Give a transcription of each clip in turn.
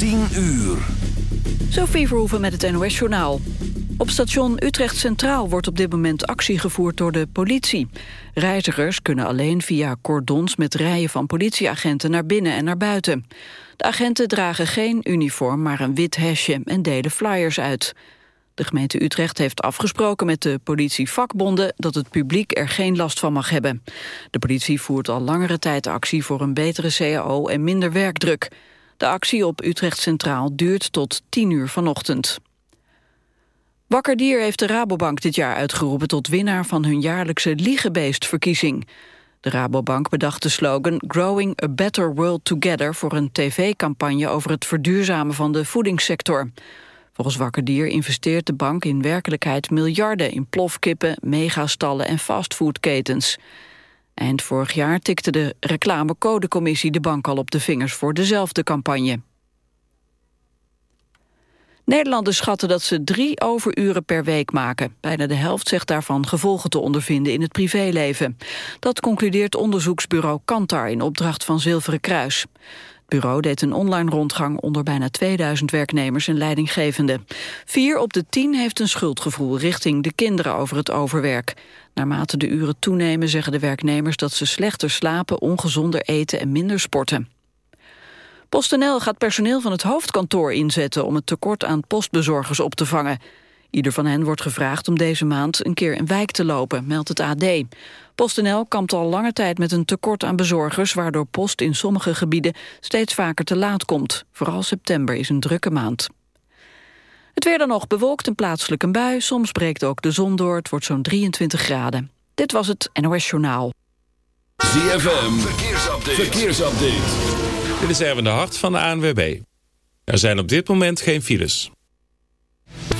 10 uur. Sophie Verhoeven met het NOS-journaal. Op station Utrecht Centraal wordt op dit moment actie gevoerd door de politie. Reizigers kunnen alleen via cordons met rijen van politieagenten naar binnen en naar buiten. De agenten dragen geen uniform, maar een wit hesje en delen flyers uit. De gemeente Utrecht heeft afgesproken met de politievakbonden... dat het publiek er geen last van mag hebben. De politie voert al langere tijd actie voor een betere CAO en minder werkdruk. De actie op Utrecht Centraal duurt tot 10 uur vanochtend. Wakkerdier heeft de Rabobank dit jaar uitgeroepen tot winnaar van hun jaarlijkse Liegebeest-verkiezing. De Rabobank bedacht de slogan Growing a Better World Together voor een tv-campagne over het verduurzamen van de voedingssector. Volgens Wakkerdier investeert de bank in werkelijkheid miljarden in plofkippen, megastallen en fastfoodketens. Eind vorig jaar tikte de reclamecodecommissie de bank al op de vingers voor dezelfde campagne. Nederlanders schatten dat ze drie overuren per week maken. Bijna de helft zegt daarvan gevolgen te ondervinden in het privéleven. Dat concludeert onderzoeksbureau Kantar in opdracht van Zilveren Kruis. Bureau deed een online rondgang onder bijna 2000 werknemers en leidinggevenden. Vier op de tien heeft een schuldgevoel richting de kinderen over het overwerk. Naarmate de uren toenemen zeggen de werknemers dat ze slechter slapen, ongezonder eten en minder sporten. PostNL gaat personeel van het hoofdkantoor inzetten om het tekort aan postbezorgers op te vangen. Ieder van hen wordt gevraagd om deze maand een keer een wijk te lopen, meldt het AD. PostNL kampt al lange tijd met een tekort aan bezorgers... waardoor post in sommige gebieden steeds vaker te laat komt. Vooral september is een drukke maand. Het weer dan nog bewolkt en plaatselijk een bui. Soms breekt ook de zon door. Het wordt zo'n 23 graden. Dit was het NOS Journaal. ZFM, verkeersupdate. verkeersupdate. Dit is Erwin de Hart van de ANWB. Er zijn op dit moment geen files.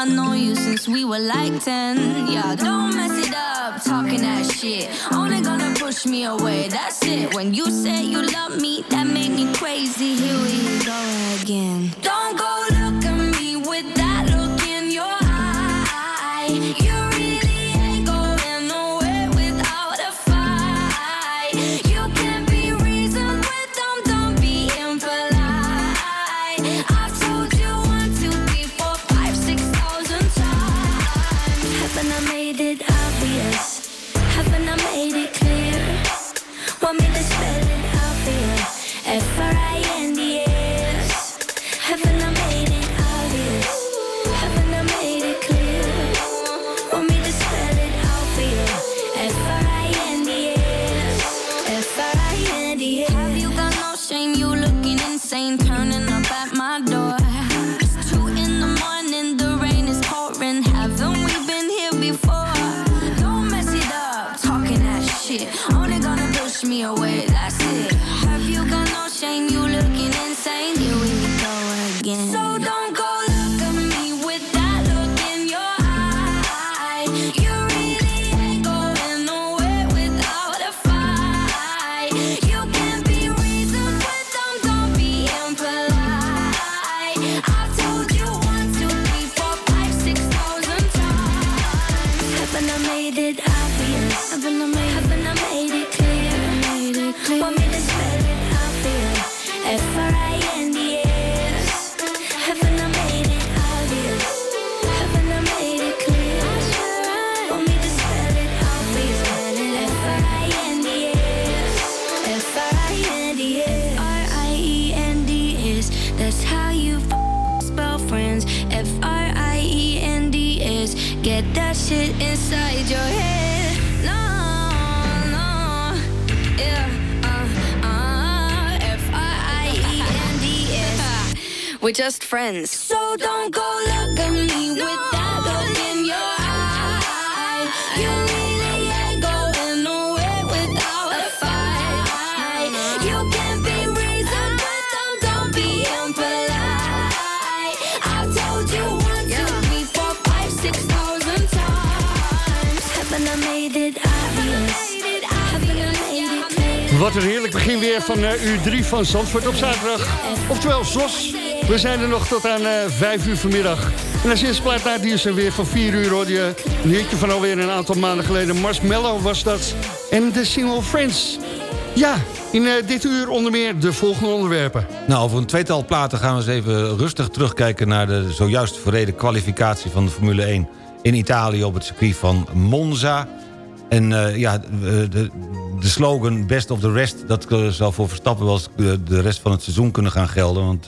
I know you since we were like 10. Yeah, don't mess it up, talking that shit. Only gonna push me away, that's it. When you say you love me, that made me crazy. Here we go again. We're just friends. So don't go look at me with that look in your eye. You really ain't going nowhere without a fight. You can be reasoned with them, don't be impolite. I've told you one, two, three, four, five, six thousand times. Haven't I made it obvious? Haven't I made it clear? Wat een heerlijk begin weer van eh, uur 3 van Zandvoort op zaterdag. Oftewel SOS. We zijn er nog tot aan eh 5 uur vanmiddag. En als eerste plaat na het nieuws en weer van 4 uur hoorde je een hitje van alweer een aantal maanden geleden. Marshmallow was dat. En de single Friends. Ja, in eh, dit uur onder meer de volgende onderwerpen. Nou, over een tweetal platen gaan we eens even rustig terugkijken... naar de zojuist verreden kwalificatie van de Formule 1 in Italië... op het circuit van Monza. En eh, ja, de, de slogan Best of the Rest... dat zal voor Verstappen wel de, rest van het seizoen kunnen gaan gelden. Want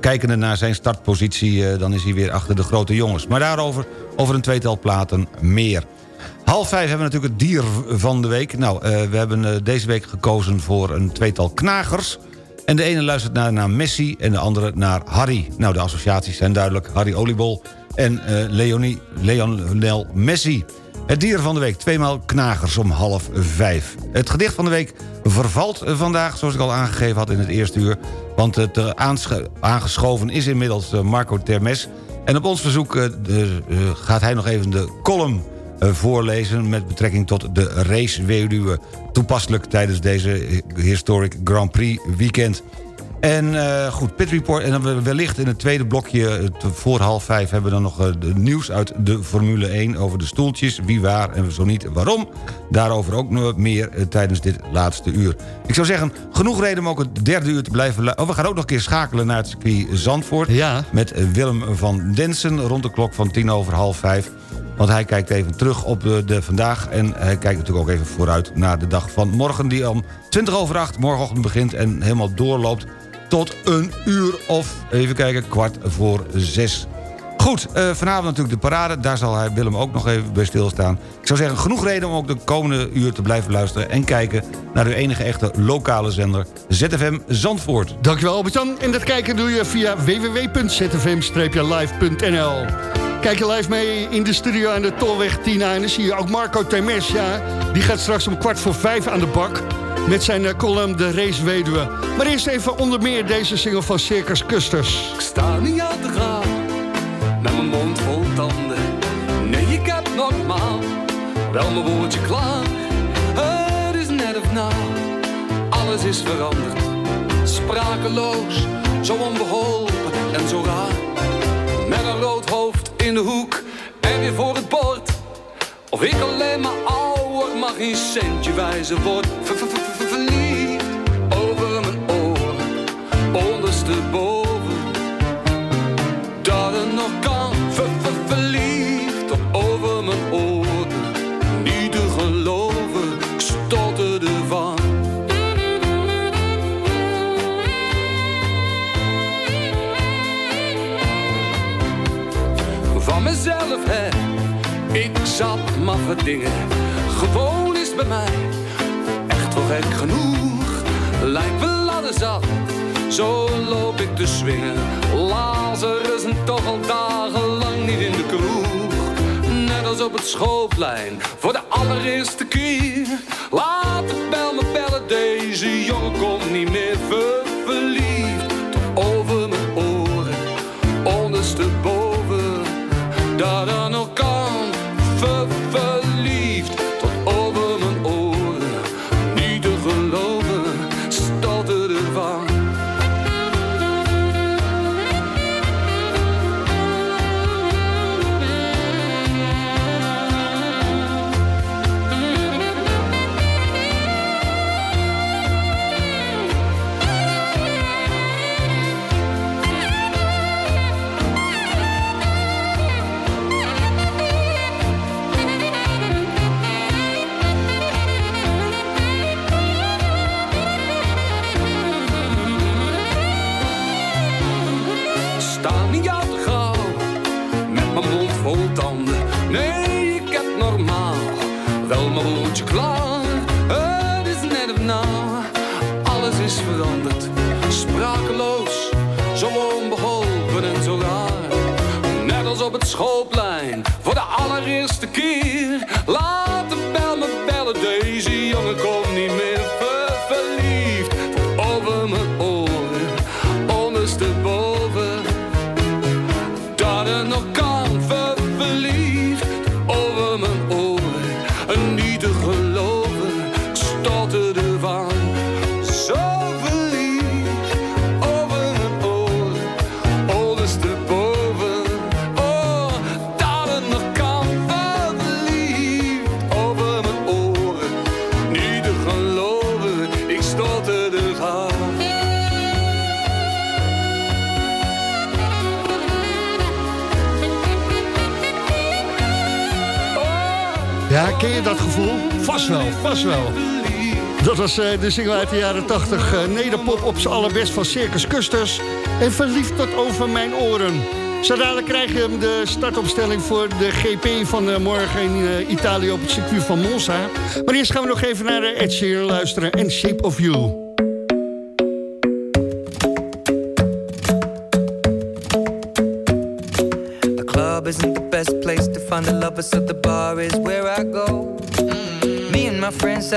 kijkende naar zijn startpositie... eh, dan is hij weer achter de grote jongens. Maar daarover over een tweetal platen meer. Half vijf hebben we natuurlijk het dier van de week. Nou, eh, we hebben eh, deze week gekozen voor een tweetal knagers. En de ene luistert naar, Messi en de andere naar Harry. Nou, de associaties zijn duidelijk. Harry Oliebol en eh Leonie, Leonel Messi. Het dier van de week, tweemaal knagers om half vijf. Het gedicht van de week vervalt vandaag, zoals ik al aangegeven had in het eerste uur. Want het eh, aangeschoven is inmiddels eh, Marco Termes. En op ons verzoek eh, gaat hij nog even de column voorlezen... met betrekking tot de raceweduwe. Toepasselijk tijdens deze Historic Grand Prix weekend. En eh, goed, Pit Report. En dan we- wellicht in het tweede blokje eh, voor half vijf... hebben we dan nog eh, de nieuws uit de Formule 1 over de stoeltjes. Wie waar en zo niet waarom. Daarover ook nog meer tijdens dit laatste uur. Ik zou zeggen, genoeg reden om ook het derde uur te blijven... Oh, we gaan ook nog een keer schakelen naar het circuit Zandvoort. Ja. Met Willem van Densen rond de klok van tien over half vijf. Want hij kijkt even terug op de, de vandaag. En hij kijkt natuurlijk ook even vooruit naar de dag van morgen... die om 20 over 8 morgenochtend begint en helemaal doorloopt... tot een uur of, even kijken, kwart voor zes. Goed, eh, vanavond natuurlijk de parade. Daar zal hij Willem ook nog even bij stilstaan. Ik zou zeggen, genoeg reden om ook de komende uur te blijven luisteren... en kijken naar uw enige echte lokale zender ZFM Zandvoort. Dankjewel Albert-Jan. En dat kijken doe je via www.zfm-live.nl Kijk je live mee in de studio aan de Tolweg Tina. En dan zie je ook Marco Termes, ja. Die gaat straks om kwart voor vijf aan de bak. Met zijn eh, column De Race Weduwe. Maar eerst even onder meer deze single van Circus Custers. Ik sta niet aan te gaan, met mijn mond vol tanden. Nee, ik heb normaal wel mijn woordje klaar. Het is net of na, alles is veranderd. Sprakeloos, zo onbeholpen en zo raar. Met een rood hoofd in de hoek en weer voor het bord. Of ik alleen maar ouder mag geen centje wijzen word. is the key. wel, pas wel. Dat was eh, de single uit de jaren 80. Eh, Nederpop op zijn allerbest van Circus Custers. En verliefd tot over mijn oren. Zaterdag krijgen krijg je de startopstelling voor de GP van eh, morgen in Italië op het circuit van Monza. Maar eerst gaan we nog even naar Ed Sheeran luisteren en Shape of You.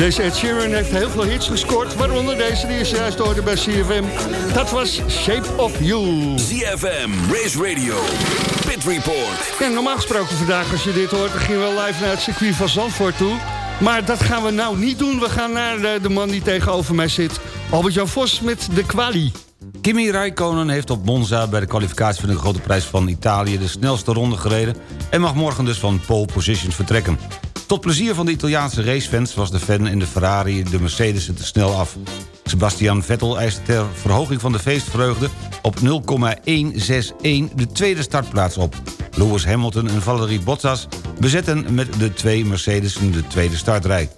Deze Ed Sheeran heeft heel veel hits gescoord, waaronder deze die is juist hoorde bij CFM. Dat was Shape of You. ZFM, Race Radio, Pit Report. Ja, normaal gesproken vandaag, als je dit hoort, dan gingen we live naar het circuit van Zandvoort toe. Maar dat gaan we nou niet doen. We gaan naar de, de man die tegenover mij zit. Albert-Jan Vos met de quali. Kimi Räikkönen heeft op Monza bij de kwalificatie van de grote prijs van Italië... de snelste ronde gereden en mag morgen dus van pole position vertrekken. Tot plezier van de Italiaanse racefans was de fan in de Ferrari de Mercedes te snel af. Sebastian Vettel eiste ter verhoging van de feestvreugde op 0,161 de tweede startplaats op. Lewis Hamilton en Valerie Bottas bezetten met de twee Mercedes de tweede startrij.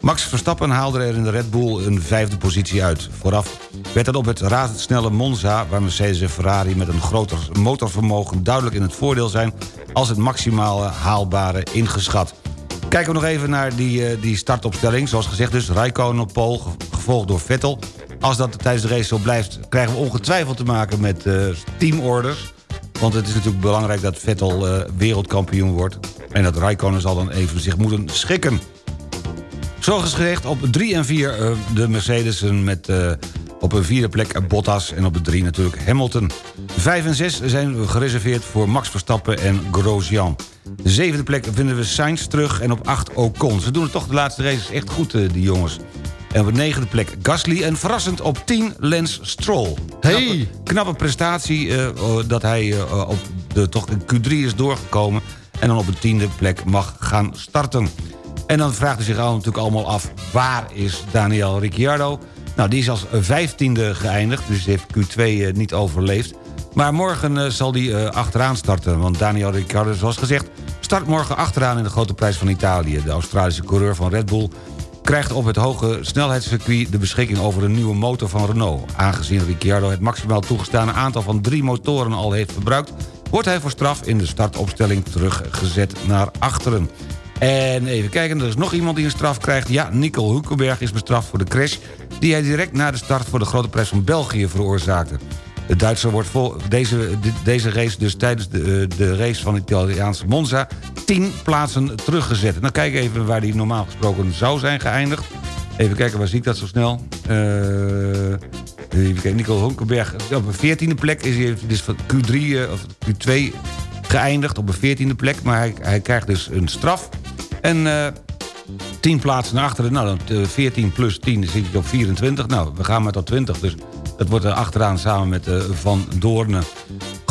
Max Verstappen haalde er in de Red Bull een vijfde positie uit. Vooraf werd het op het razendsnelle Monza... waar Mercedes en Ferrari met een groter motorvermogen duidelijk in het voordeel zijn... als het maximale haalbare ingeschat. Kijken we nog even naar die, eh, die startopstelling. Zoals gezegd dus, Raikkonen op pole, ge- gevolgd door Vettel. Als dat tijdens de race zo blijft, krijgen we ongetwijfeld te maken met eh, teamorders. Want het is natuurlijk belangrijk dat Vettel eh, wereldkampioen wordt. En dat Raikkonen zal dan even zich moeten schikken. Zoals gezegd, op 3 en 4 uh, de Mercedesen met op een vierde plek Bottas... en op de 3 natuurlijk Hamilton. 5 en 6 zijn gereserveerd voor Max Verstappen en Grosjean. De zevende plek vinden we Sainz terug en op 8 Ocon. Ze doen het toch de laatste races echt goed, uh, die jongens. En op de negende plek Gasly en verrassend op 10 Lance Stroll. Hey. Knappe, knappe prestatie uh, dat hij uh, op de, toch in Q3 is doorgekomen... en dan op de tiende plek mag gaan starten. En dan vraagt u zich al natuurlijk allemaal af... waar is Daniel Ricciardo? Nou, die is als vijftiende geëindigd, dus heeft Q2 uh, niet overleefd. Maar morgen uh, zal die uh, achteraan starten, want Daniel Ricciardo, zoals gezegd... start morgen achteraan in de grote prijs van Italië. De Australische coureur van Red Bull krijgt op het hoge snelheidscircuit... de beschikking over een nieuwe motor van Renault. Aangezien Ricciardo het maximaal toegestane aantal van drie motoren al heeft verbruikt... wordt hij voor straf in de startopstelling teruggezet naar achteren. En even kijken, er is nog iemand die een straf krijgt. Ja, Nico Hulkenberg is bestraft voor de crash... die hij direct na de start voor de grote prijs van België veroorzaakte. De Duitser wordt vol deze, de, deze race dus tijdens de, de race van het Italiaanse Monza... tien plaatsen teruggezet. Dan kijk even waar hij normaal gesproken zou zijn geëindigd. Even kijken, waar zie ik dat zo snel? Uh, even kijken, Nico Hulkenberg op een veertiende plek is hij dus van Q3 uh, of Q2 geëindigd op een 14e plek. Maar hij, hij krijgt dus een straf. En uh, 10 plaatsen naar achteren. Nou, dan, uh, 14 plus 10 dan zit je op 24. Nou, we gaan maar tot 20. Dus dat wordt er achteraan samen met uh, Van Doornen.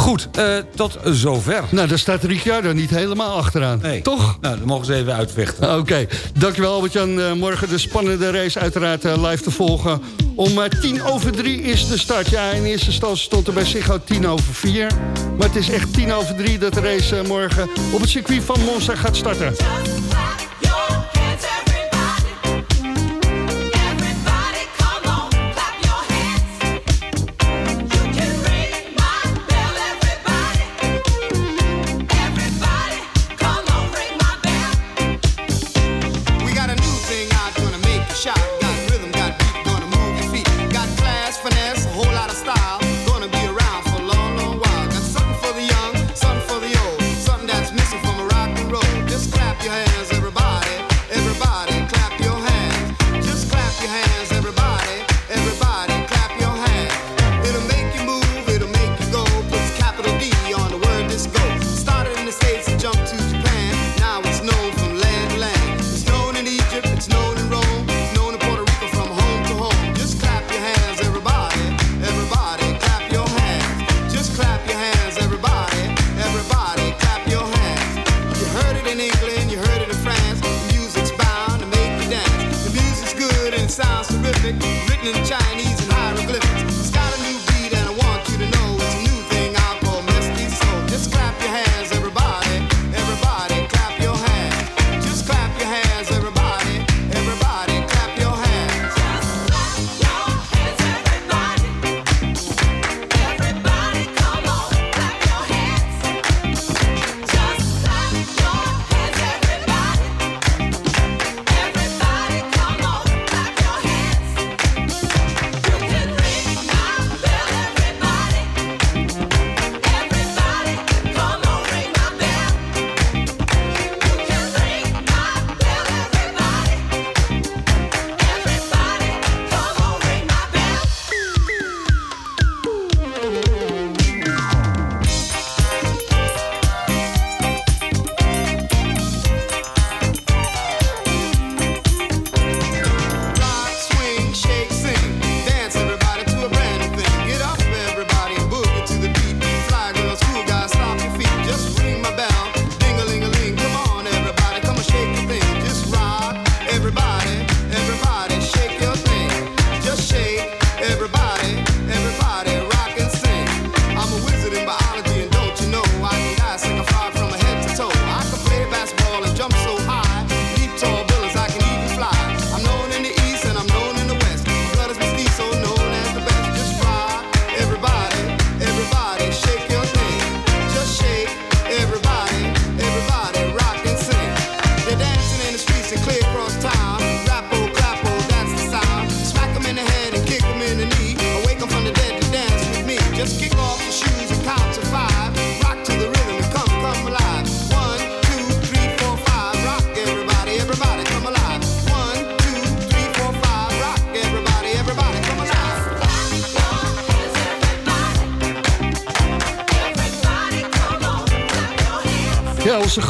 Goed, uh, tot zover. Nou, daar staat Ricciardo niet helemaal achteraan. Nee. Toch? Nou, dan mogen ze even uitvechten. Oké, okay. dankjewel Albert-Jan. Uh, morgen de spannende race uiteraard uh, live te volgen. Om tien over drie is de start. Ja, in eerste instantie stond er bij Ziggo tien over vier. Maar het is echt tien over drie dat de race morgen op het circuit van Monza gaat starten.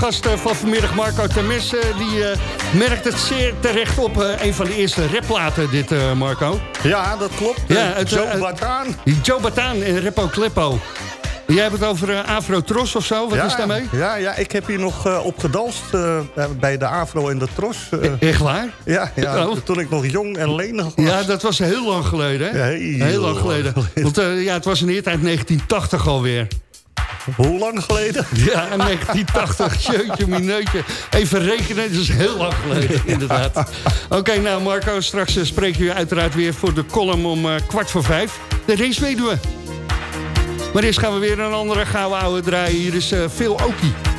Gast eh, van vanmiddag, Marco Temes, eh, die eh, merkt het zeer terecht op. een van de eerste rapplaten, dit Marco. Ja, dat klopt. Ja, het, Joe Bataan. Joe Bataan en Repo Kleppo. Jij hebt het over uh, Afro Tros of zo, wat is daarmee? Ja, ja, ik heb hier nog uh, op gedanst uh, bij de Afro en de Tros. E-, echt waar? Ja, ja oh. toen ik nog jong en lenig was. Ja, dat was heel lang geleden, hè? Ja, heel, heel, lang geleden. Want ja, het was in eertijd 1980 alweer. Hoe lang geleden? Ja, 1980. Jeutje, mineutje. Even rekenen, dat is heel lang geleden, inderdaad. Oké, nou Marco, straks spreken we uiteraard weer voor de column om kwart voor vijf. De raceweduwe. Maar eerst gaan we weer een andere gouden oude draaien. Hier is uh, Phil Okie.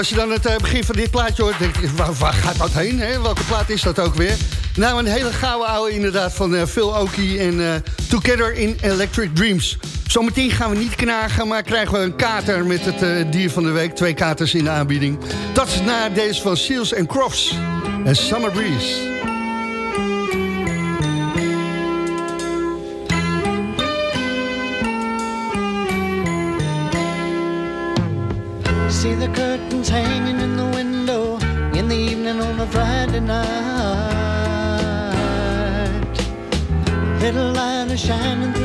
Als je dan het eh, begin van dit plaatje hoort, denk je, waar, waar gaat dat heen? Hè? Welke plaat is dat ook weer? Nou, een hele gouden oude inderdaad van uh, Phil Oki en uh, Together in Electric Dreams. Zometeen gaan we niet knagen, maar krijgen we een kater met het dier van de week. Twee katers in de aanbieding. Dat is na deze van Seals and Crofts en Summer Breeze. Little light is shining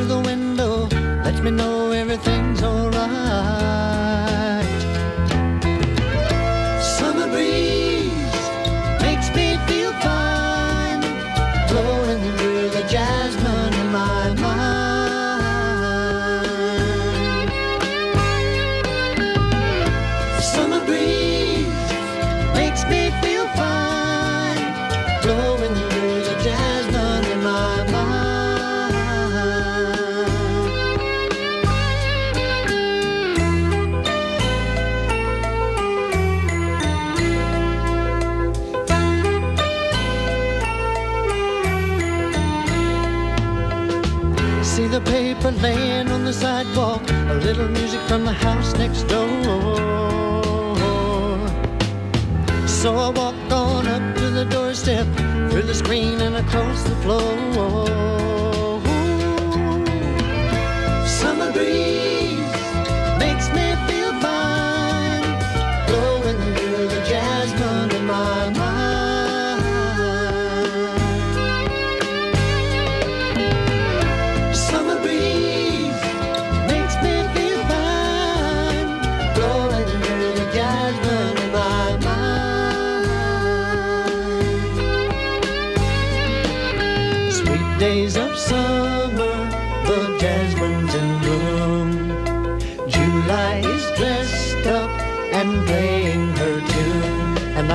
from the house next door. So I walk on up to the doorstep, through the screen and across the floor.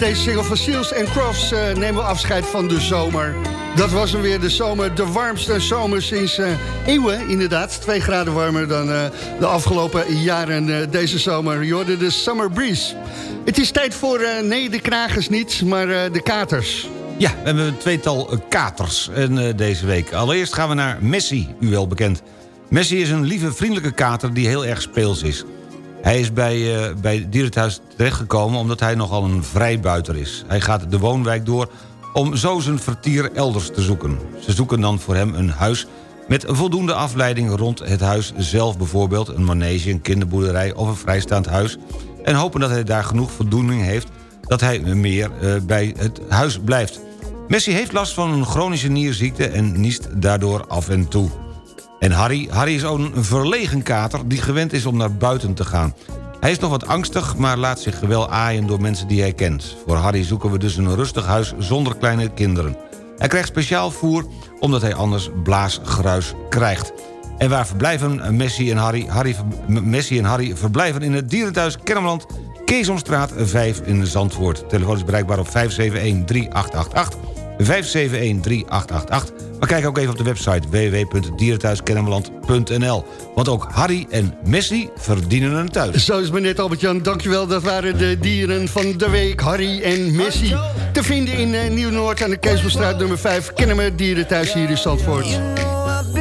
met deze single van Seals en Crofts uh, nemen we afscheid van de zomer. Dat was hem weer, de zomer. De warmste zomer sinds uh, eeuwen, inderdaad. Twee graden warmer dan uh, de afgelopen jaren deze zomer. Je de Summer Breeze. Het is tijd voor, nee, de kragers niet, maar de katers. Ja, we hebben een tweetal katers in, deze week. Allereerst gaan we naar Messi, u wel bekend. Messi is een lieve, vriendelijke kater die heel erg speels is. Hij is bij, uh, bij dierenthuis terechtgekomen omdat hij nogal een vrijbuiter is. Hij gaat de woonwijk door om zo zijn vertier elders te zoeken. Ze zoeken dan voor hem een huis met voldoende afleiding rond het huis zelf... bijvoorbeeld een manege, een kinderboerderij of een vrijstaand huis... en hopen dat hij daar genoeg voldoening heeft... dat hij meer uh, bij het huis blijft. Messi heeft last van een chronische nierziekte en niest daardoor af en toe. En Harry, Harry is ook een verlegen kater die gewend is om naar buiten te gaan. Hij is nog wat angstig, maar laat zich wel aaien door mensen die hij kent. Voor Harry zoeken we dus een rustig huis zonder kleine kinderen. Hij krijgt speciaal voer, omdat hij anders blaasgruis krijgt. En waar verblijven Messi en Harry? Harry Messi en Harry verblijven in het dierenthuis Kennemerland... Keesomstraat 5 in Zandvoort. Telefoon is bereikbaar op 571-3888. 571-3888. Maar kijk ook even op de website www.dierenthuiskennemerland.nl. Want ook Harry en Messi verdienen een thuis. Zo is maar net, Albert-Jan. Dankjewel. Dat waren de dieren van de week. Harry en Messi. Te vinden in uh, Nieuw-Noord aan de Keesbestraat nummer 5. Kennen we dierenthuis hier in Zandvoort.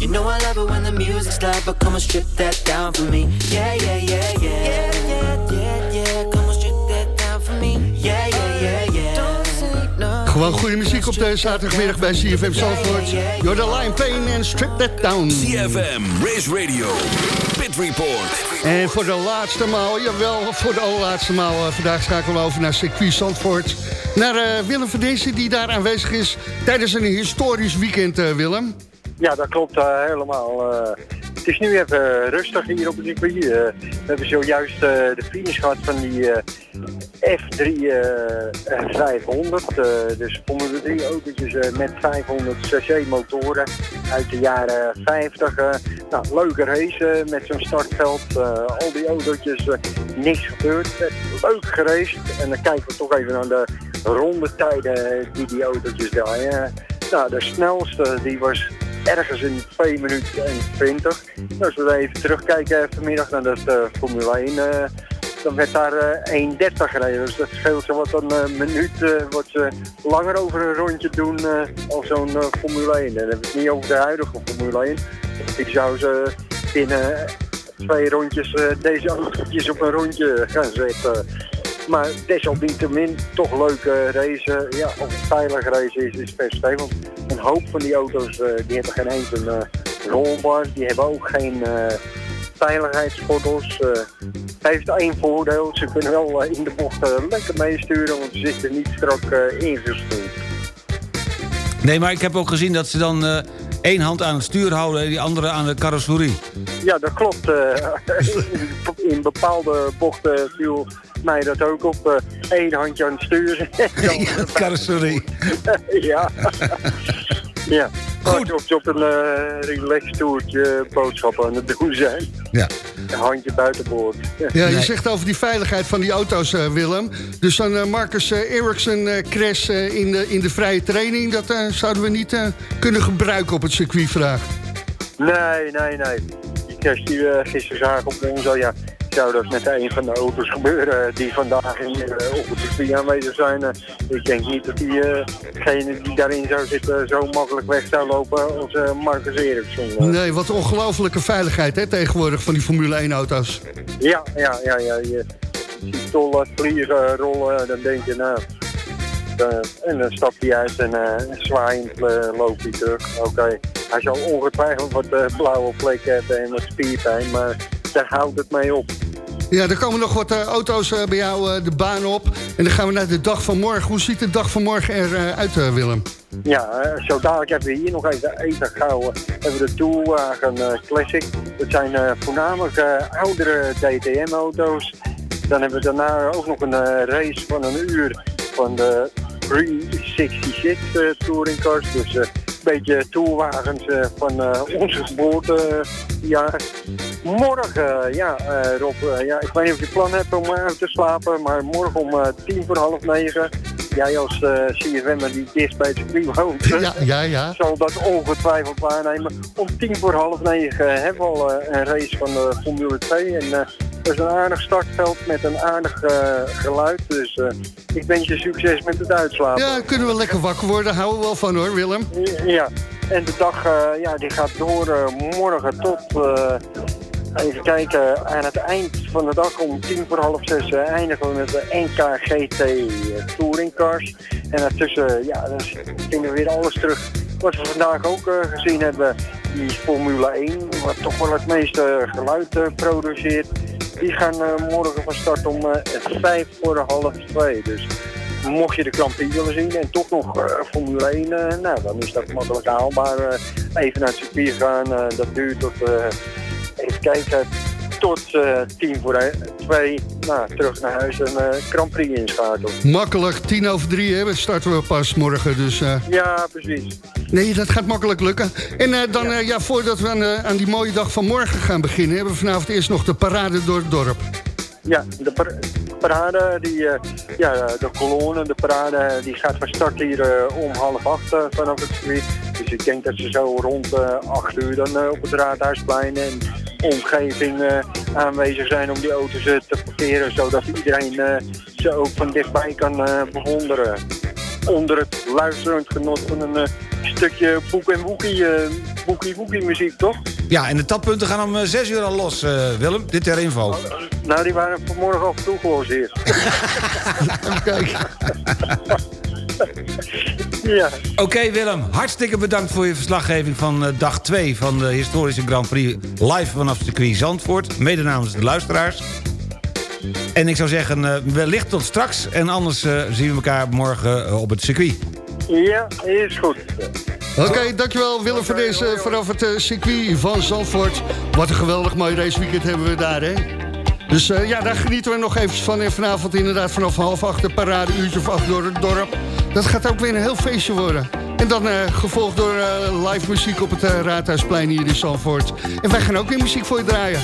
You know I love it when the music's loud, but come on, strip that down for me. Yeah, yeah, yeah, yeah. Yeah, yeah, yeah, yeah. Come on, strip that down for me. Yeah, yeah, yeah, yeah. Don't say no. Gewoon goede muziek op de zaterdagmiddag bij CFM Zandvoort. You're the Lion Pain en Strip That Down. CFM, Race Radio, Pit Report. En voor de laatste maal, jawel, voor de allerlaatste maal... eh, vandaag schakelen we over naar circuit Zandvoort. Naar eh, Willem van Dinsen, die daar aanwezig is... tijdens een historisch weekend, eh, Willem. Ja, dat klopt eh, helemaal. eh. het is nu even rustig hier op het circuit. Eh, we hebben zojuist eh, de finish gehad van die eh, F3 eh, 500. eh, dus Formule 3 autootjes eh, met 500 cc motoren uit de jaren 50. eh. nou, leuke race eh, met zo'n startveld. eh, al die autootjes, eh, niks gebeurd. Eh, leuk geraced. En dan kijken we toch even naar de rondetijden die die autootjes draaien. Nou, de snelste die was ergens in 2 minuten en 20. Nou, als we even terugkijken vanmiddag naar dat eh, Formule 1, eh, dan werd daar eh 1.30 gereden. Dus dat scheelt zo wat een eh, minuut eh, wat ze langer over een rondje doen eh als zo'n eh, Formule 1. En dan hebben we het niet over de huidige Formule 1. Ik zou ze binnen twee rondjes eh, deze autootjes op een rondje gaan zetten. Maar desalniettemin toch leuke race. Ja, of het veilig race is, is best steeds. Want een hoop van die auto's eh, die hebben geen eens een eh, rolbar. Die hebben ook geen eh veiligheidsgordels. Heeft één voordeel. Ze kunnen wel in de bocht lekker meesturen. Want ze zitten niet strak ingestuurd. Nee, maar ik heb ook gezien dat ze dan één hand aan het stuur houden... en die andere aan de carrosserie. Ja, dat klopt. in, in bepaalde bochten viel mij dat ook op. eh één handje aan het stuur. Ja, carrosserie. ja. ja. Goed. Of ze op een eh relax toertje boodschappen aan het doen zijn. Ja. Een handje buitenboord. Ja, je zegt over die veiligheid van die auto's, eh, Willem. Dus dan eh, Marcus eh, Ericsson eh, crash eh, in, de, in de vrije training... dat eh, zouden we niet eh, kunnen gebruiken op het circuit vandaag. Nee, nee, nee. Die crash die we gisteren zagen op Monza, ja, zou dat met een van de auto's gebeuren die vandaag hier eh, op het circuit aanwezig zijn. Eh, ik denk niet dat diegene die daarin zou zitten zo makkelijk weg zou lopen als eh, Marcus Ericsson. eh. Nee, wat ongelofelijke veiligheid hè, tegenwoordig van die Formule 1-auto's. Ja, ja, ja, ja. Je ziet tollen, vliegen, rollen, dan denk je nou... eh, en dan stapt hij uit en eh, zwaaiend eh, loopt hij terug. Oké, hij zal ongetwijfeld wat eh, blauwe plekken hebben en wat spierpijn, maar daar houdt het mee op. Ja, er komen nog wat eh, auto's eh, bij jou eh, de baan op. En dan gaan we naar de dag van morgen. Hoe ziet de dag van morgen eruit, uit, Willem? Ja, zo dadelijk hebben we hier nog even even gauw hebben we de Tourwagen eh, Classic. Dat zijn voornamelijk oudere DTM-auto's. Dan hebben we daarna ook nog een race van een uur van de 366 uh, Touring Cars. Dus een beetje tourwagens eh, van onze geboortejaar. Morgen, ja, eh, Rob, eh, ja, ik weet niet of je plan hebt om uit te slapen, maar morgen om eh, tien voor half negen jij als uh, CFM'er die dicht bij het circuit woont, Ja, ja, ja. zal dat ongetwijfeld waarnemen. Om tien voor half negen hebben we al eh, een race van de Formule 2. En eh, dat is een aardig startveld met een aardig eh, geluid. Dus eh, ik wens je succes met het uitslapen. Ja, kunnen we lekker wakker worden. Houden we wel van hoor, Willem. Ja, en de dag eh, ja, die gaat door eh, morgen tot... eh, Even kijken, aan het eind van de dag om tien voor half zes eh, eindigen we met de NK GT eh, Touring Cars. En daartussen ja, dan vinden we weer alles terug wat we vandaag ook eh, gezien hebben. Die Formule 1, wat toch wel het meeste geluid eh, produceert. Die gaan eh, morgen van start om eh, vijf voor half twee. Dus mocht je de Prix willen zien en toch nog eh, Formule 1, eh, nou dan is dat makkelijk haalbaar. Eh, even naar het circuit gaan, eh, dat duurt tot, eh, even kijken, tot eh, tien voor twee. Nou, terug naar huis en eh Grand Prix inschakelen. Makkelijk, tien over drie hè, starten we pas morgen. Dus eh, Ja, precies. nee, dat gaat makkelijk lukken. En dan, ja. ja, voordat we aan, aan die mooie dag van morgen gaan beginnen... hebben we vanavond eerst nog de parade door het dorp. Ja, de par- parade, die, ja, de kolonne, de parade, die gaat van start hier om half acht vanaf het circuit. Dus ik denk dat ze zo rond acht uur dan op het Raadhuisplein en omgeving eh, aanwezig zijn om die auto's eh, te parkeren. Zodat iedereen eh, ze ook van dichtbij kan bewonderen. Onder het luisterend genot van een stukje boek en woekie, boekie woekie muziek, toch? Ja, en de tappunten gaan om 6 uur al los, Willem. Dit ter info. Nou, die waren vanmorgen al vroeg georganiseerd. Even ja. Oké Willem, hartstikke bedankt voor je verslaggeving van eh, dag 2... van de historische Grand Prix live vanaf het circuit Zandvoort. Mede namens de luisteraars. En ik zou zeggen, eh, wellicht tot straks. En anders eh, zien we elkaar morgen op het circuit. Ja, is goed. Oké, dankjewel Willem voor deze vanaf het circuit van Zandvoort. Wat een geweldig mooi raceweekend hebben we daar, hè? Dus eh, ja, daar genieten we nog even van. En vanavond inderdaad vanaf half acht de parade, uurtje of acht door het dorp. Dat gaat ook weer een heel feestje worden. En dan eh, gevolgd door eh, live muziek op het eh, Raadhuisplein hier in Zandvoort. En wij gaan ook weer muziek voor je draaien.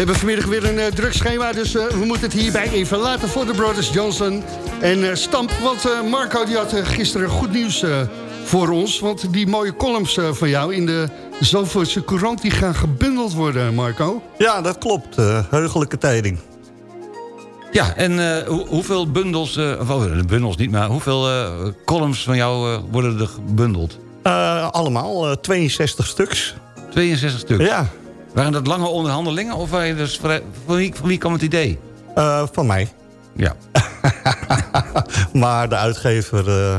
Hebben vanmiddag weer een uh, druk schema, dus uh, we moeten het hierbij even laten voor de Brothers Johnson en uh, Stamp. Want Marco die had gisteren goed nieuws voor ons. Want die mooie columns van jou in de Zandvoortse Courant... die gaan gebundeld worden, Marco. Ja, dat klopt. heugelijke tijding. Ja, en hoe, hoeveel bundels, of oh, bundels niet, maar hoeveel columns van jou worden er gebundeld? allemaal, 62 stuks. 62 stuks? Ja. Waren dat lange onderhandelingen of waren dus vrij, van, wie, van wie kwam het idee? Uh, van mij. Ja. maar de uitgever uh,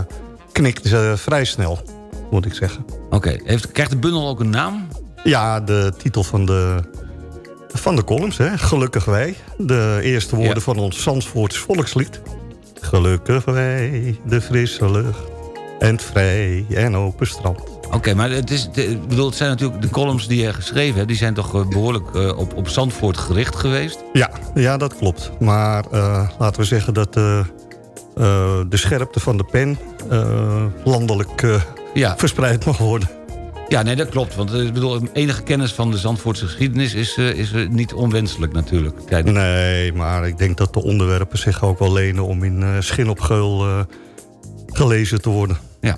knikt uh, vrij snel, moet ik zeggen. Oké. Okay. Krijgt de bundel ook een naam? Ja, de titel van de, van de columns, hè. Gelukkig wij. De eerste woorden ja. van ons Zandvoorts volkslied. Gelukkig wij, de frisse lucht en het vrij en open strand. Oké, maar het, is, het, bedoel, het zijn natuurlijk de columns die je geschreven hebt... die zijn toch eh, behoorlijk uh, op, op Zandvoort gericht geweest? Ja, ja dat klopt. Maar uh, laten we zeggen dat uh, de scherpte van de pen... landelijk ja. verspreid mag worden. Ja, nee, dat klopt. Want ik bedoel, enige kennis van de Zandvoortse geschiedenis... is, is niet onwenselijk natuurlijk. Nee, maar ik denk dat de onderwerpen zich ook wel lenen... om in schin op geul gelezen te worden. Ja.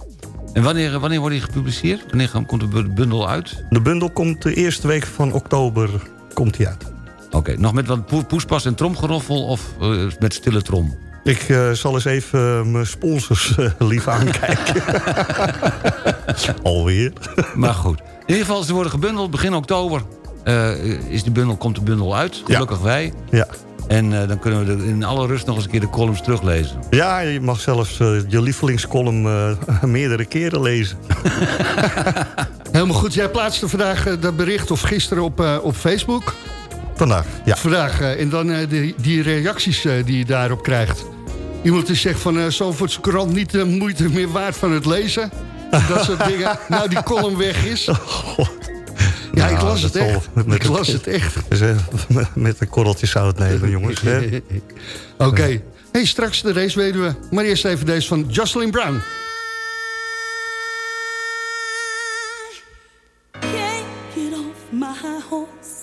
En wanneer, wanneer wordt die gepubliceerd? Wanneer komt de bundel uit? De bundel komt de eerste week van oktober komt die uit. Oké, nog met wat poespas en tromgeroffel of uh, met stille trom? Ik uh, zal eens even uh, mijn sponsors lief aankijken. Alweer. maar goed. In ieder geval, ze worden gebundeld begin oktober. is die bundel, komt de bundel uit, gelukkig ja. wij. Ja. En uh, dan kunnen we in alle rust nog eens een keer de columns teruglezen. Ja, je mag zelfs uh, je lievelingscolumn uh, meerdere keren lezen. Helemaal goed. Jij plaatste vandaag dat bericht of gisteren op, op Facebook. Vandaag, ja. Vandaag. en dan die, die reacties die je daarop krijgt. Iemand die zegt van uh, Zalvoortse krant niet de moeite meer waard van het lezen. Dat soort dingen. Nou, die column weg is. Oh, ja, ik nou, las het echt. Ik las het eh, echt. Met een korreltje zout nemen, jongens. Oké. Hey, straks de race weten we. Maar eerst even deze van Jocelyn Brown. Can't get off my horse.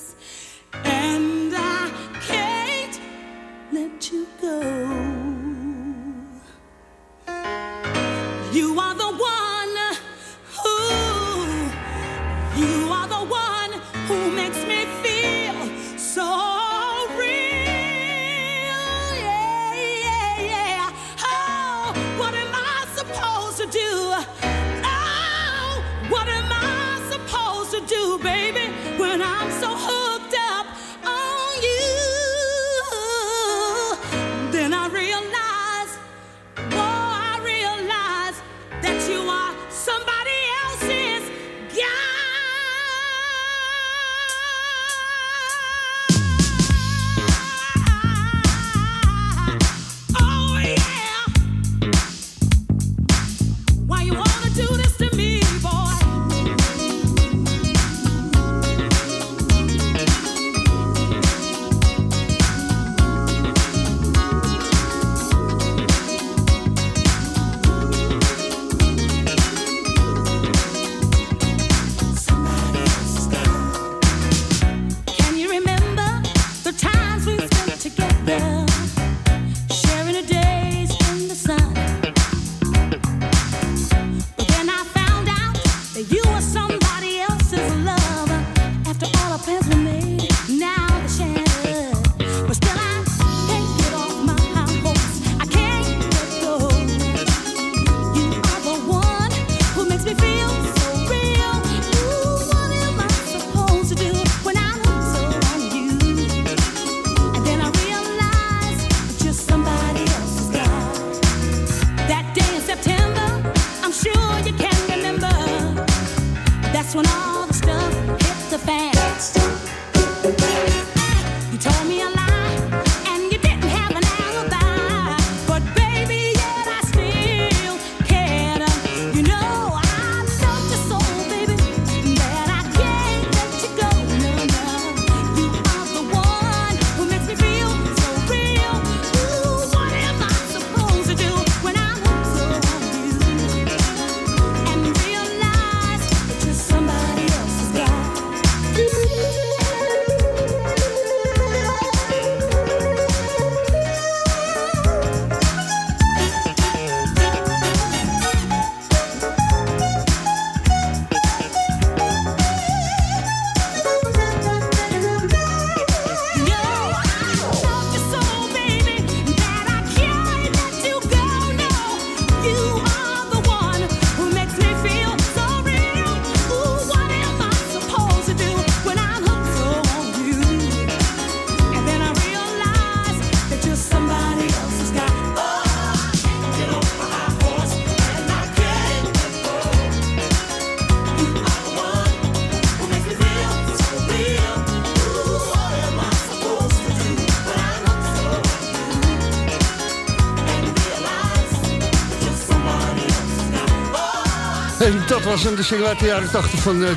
Dat was een de single uit de jaren 80 van uh,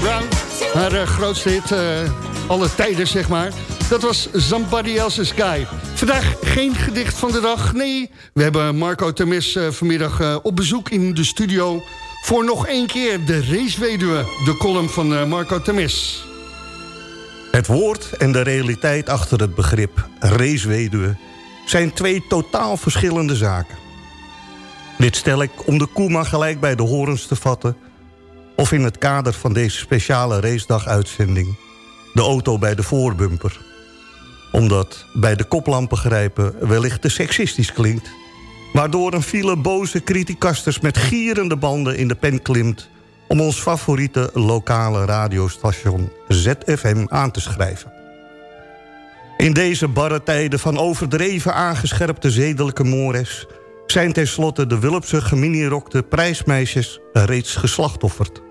Brown. Haar uh, grootste hit, uh, alle tijden zeg maar. Dat was Somebody Else's Guy. Vandaag geen gedicht van de dag, nee. We hebben Marco Temis vanmiddag op bezoek in de studio... voor nog één keer de raceweduwe, de column van Marco Temis. Het woord en de realiteit achter het begrip raceweduwe... zijn twee totaal verschillende zaken. Dit stel ik om de koe gelijk bij de horens te vatten... of in het kader van deze speciale racedag-uitzending... de auto bij de voorbumper. Omdat bij de koplampen grijpen wellicht te seksistisch klinkt... waardoor een file boze criticasters met gierende banden in de pen klimt... om ons favoriete lokale radiostation ZFM aan te schrijven. In deze barre tijden van overdreven aangescherpte zedelijke mores zijn tenslotte de Wulpse geminierokte prijsmeisjes reeds geslachtofferd.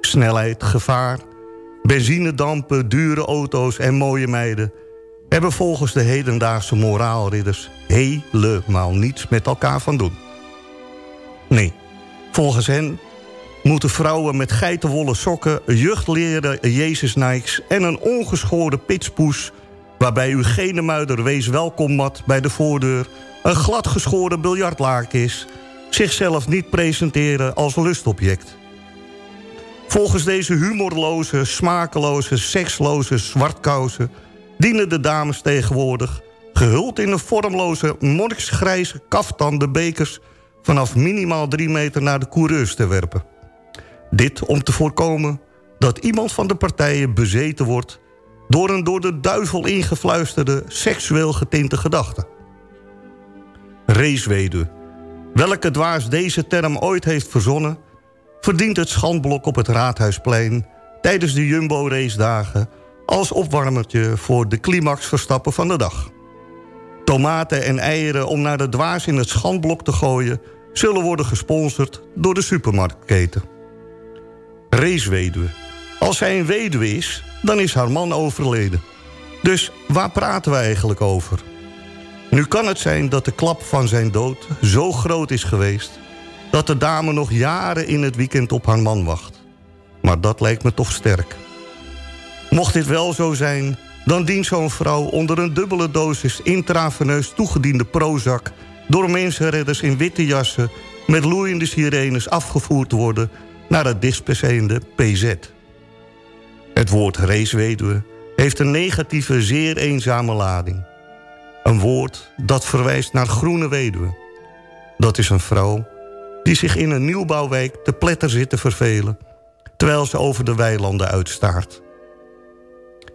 Snelheid, gevaar, benzinedampen, dure auto's en mooie meiden... hebben volgens de hedendaagse moraalridders helemaal niets met elkaar van doen. Nee, volgens hen moeten vrouwen met geitenwolle sokken... juchtleren Jezus Nikes en een ongeschoren pitspoes... waarbij uw genemuider wees welkom mat bij de voordeur een gladgeschoren biljartlaak is... zichzelf niet presenteren als lustobject. Volgens deze humorloze, smakeloze, seksloze zwartkousen... dienen de dames tegenwoordig... gehuld in een vormloze, monniksgrijze kaftan de bekers... vanaf minimaal drie meter naar de coureurs te werpen. Dit om te voorkomen dat iemand van de partijen bezeten wordt... door een door de duivel ingefluisterde seksueel getinte gedachte raceweduwe. Welke dwaas deze term ooit heeft verzonnen... verdient het schandblok op het Raadhuisplein... tijdens de Jumbo-racedagen... als opwarmertje voor de climaxverstappen van de dag. Tomaten en eieren om naar de dwaas in het schandblok te gooien... zullen worden gesponsord door de supermarktketen. Raceweduwe. Als zij een weduwe is, dan is haar man overleden. Dus waar praten we eigenlijk over? Nu kan het zijn dat de klap van zijn dood zo groot is geweest... dat de dame nog jaren in het weekend op haar man wacht. Maar dat lijkt me toch sterk. Mocht dit wel zo zijn, dan dient zo'n vrouw onder een dubbele dosis intraveneus toegediende Prozac... door mensenredders in witte jassen met loeiende sirenes afgevoerd worden... naar het dichtstbijzijnde PZ. Het woord raceweduwe heeft een negatieve, zeer eenzame lading... Een woord dat verwijst naar groene weduwe. Dat is een vrouw die zich in een nieuwbouwwijk te pletter zit te vervelen... terwijl ze over de weilanden uitstaart.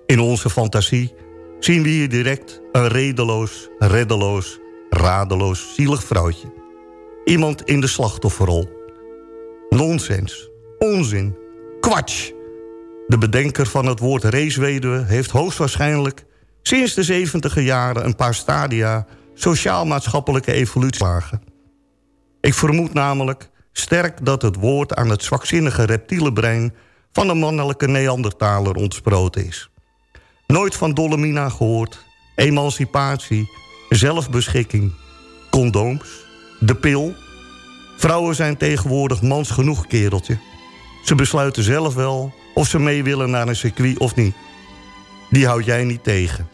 In onze fantasie zien we hier direct een redeloos, reddeloos, radeloos, zielig vrouwtje. Iemand in de slachtofferrol. Nonsens, onzin, kwatsch. De bedenker van het woord raceweduwe heeft hoogstwaarschijnlijk sinds de 70 jaren een paar stadia sociaal-maatschappelijke evolutie lagen. Ik vermoed namelijk sterk dat het woord aan het zwakzinnige reptiele brein... van een mannelijke Neandertaler ontsproten is. Nooit van Dolomina gehoord, emancipatie, zelfbeschikking, condooms, de pil. Vrouwen zijn tegenwoordig mans genoeg, kereltje. Ze besluiten zelf wel of ze mee willen naar een circuit of niet die houd jij niet tegen.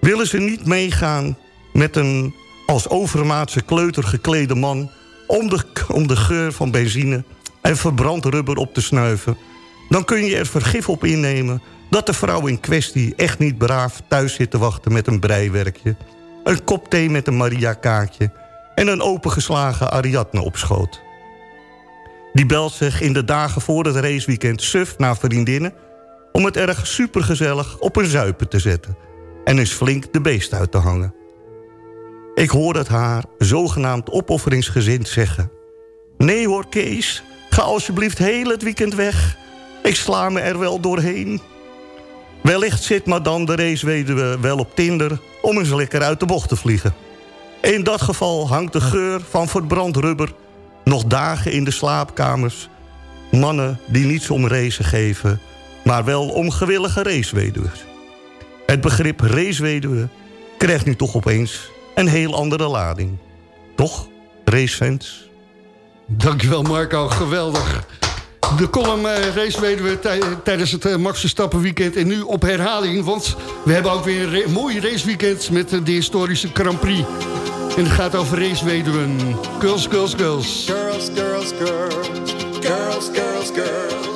Willen ze niet meegaan met een als overmaatse kleuter geklede man... Om de, geur van benzine en verbrand rubber op te snuiven... dan kun je er vergif op innemen dat de vrouw in kwestie echt niet braaf thuis zit te wachten met een breiwerkje... een kop thee met een Maria-kaartje en een opengeslagen Ariadne op schoot. Die belt zich in de dagen voor het raceweekend suf naar vriendinnen om het erg supergezellig op een zuipen te zetten... en eens flink de beest uit te hangen. Ik hoor het haar zogenaamd opofferingsgezind zeggen... Nee hoor, Kees, ga alsjeblieft heel het weekend weg. Ik sla me er wel doorheen. Wellicht zit dan de raceweduwe wel op Tinder... om eens lekker uit de bocht te vliegen. In dat geval hangt de geur van verbrand rubber... nog dagen in de slaapkamers. Mannen die niets om racen geven maar wel om gewillige. Het begrip raceweduwe krijgt nu toch opeens een heel andere lading. Toch, racefans? Dankjewel Marco, geweldig. De column uh, race tij tijdens het uh, Max Verstappen weekend en nu op herhaling. Want we hebben ook weer een mooie raceweekend met uh, de historische Grand Prix. En het gaat over raceweduwen. Girls, girls, girls. Girls, girls, girls. Girls, girls, girls.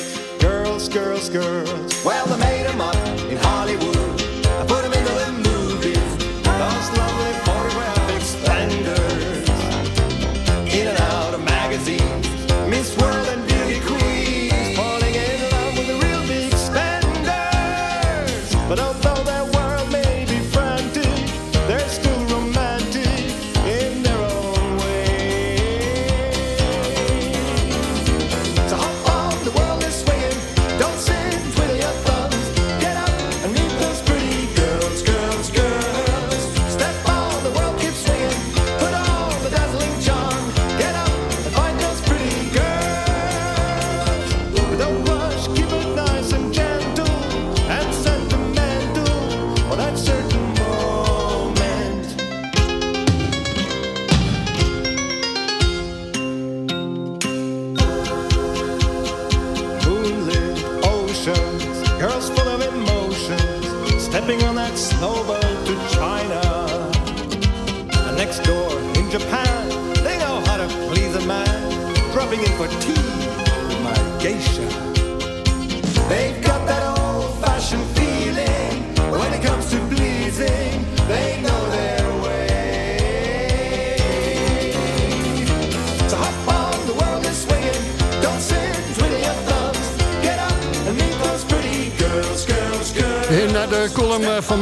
girls, girls, girls. Well, they made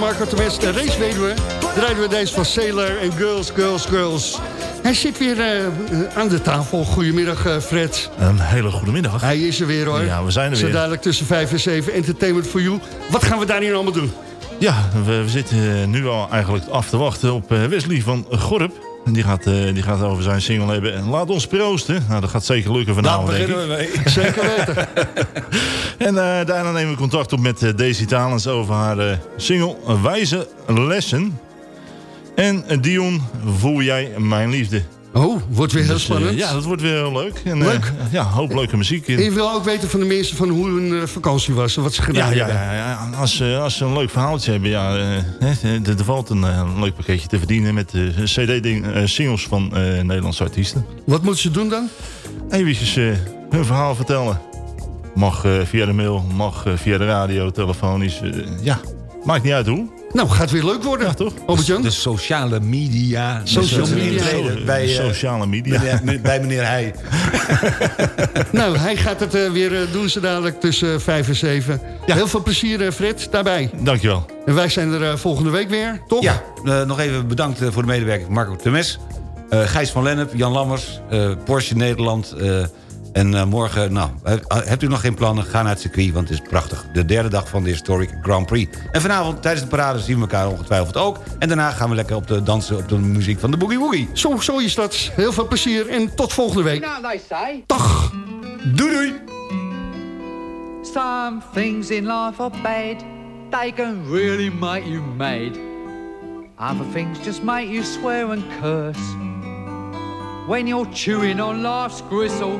Marco Temes, de raceweduwe... draaien we deze van Sailor en Girls, Girls, Girls. Hij zit weer eh, eh, aan de tafel. Goedemiddag, eh, Fred. Een hele goede middag. Hij is er weer, hoor. Ja, we zijn er Zo weer. dadelijk tussen 5 en 7. Entertainment for you. Wat gaan we daar nu allemaal doen? Ja, we, we zitten nu al eigenlijk af te wachten op eh, Wesley van Gorp. En Die gaat, eh, die gaat over zijn single hebben. En laat ons proosten. Nou, dat gaat zeker lukken vanavond, Daar beginnen we mee. Zeker weten. En eh, daarna nemen we contact op met eh, Daisy Talens over haar single Wijze Lessen. En Dion, voel jij mijn liefde. Oh, wordt weer heel Dus, eh, spannend. ja, dat wordt weer heel leuk. En, eh, Leuk. ja, hoop leuke muziek. En je wil ook weten van de mensen van hoe hun eh, vakantie was en wat ze gedaan Ja, hebben. ja, ja. Als, als ze een leuk verhaaltje hebben, ja, er, valt een leuk pakketje te verdienen met de CD-singles van Nederlandse artiesten. Wat moeten ze doen dan? Even hun verhaal vertellen. Mag via de mail, mag via de radio, telefonisch. ja, maakt niet uit hoe. Nou, gaat weer leuk worden. Ja, toch? Albert-Jan? De sociale media. Social media. Bij, De eh, sociale media. meneer- bij meneer Heij. Nou, hij gaat het eh, weer eh, doen zo dadelijk tussen 5 en 7. Heel veel plezier, eh, Fred, daarbij. Dankjewel. En wij zijn er eh, volgende week weer, toch? Ja, eh, nog even bedankt voor de medewerking Marco Temes. eh Gijs van Lennep, Jan Lammers, eh, Porsche Nederland. En eh, morgen, nou, hebt u nog geen plannen? Ga naar het circuit, want het is prachtig. De derde dag van de Historic Grand Prix. En vanavond tijdens de parade zien we elkaar ongetwijfeld ook. En daarna gaan we lekker op de dansen op de muziek van de Boogie Woogie. Zo, zo is dat. Heel veel plezier en tot volgende week. they say? Dag. Doei doei. Some things in life are bad. They can really make you mad. Other things just make you swear and curse. When you're chewing on life's gristle,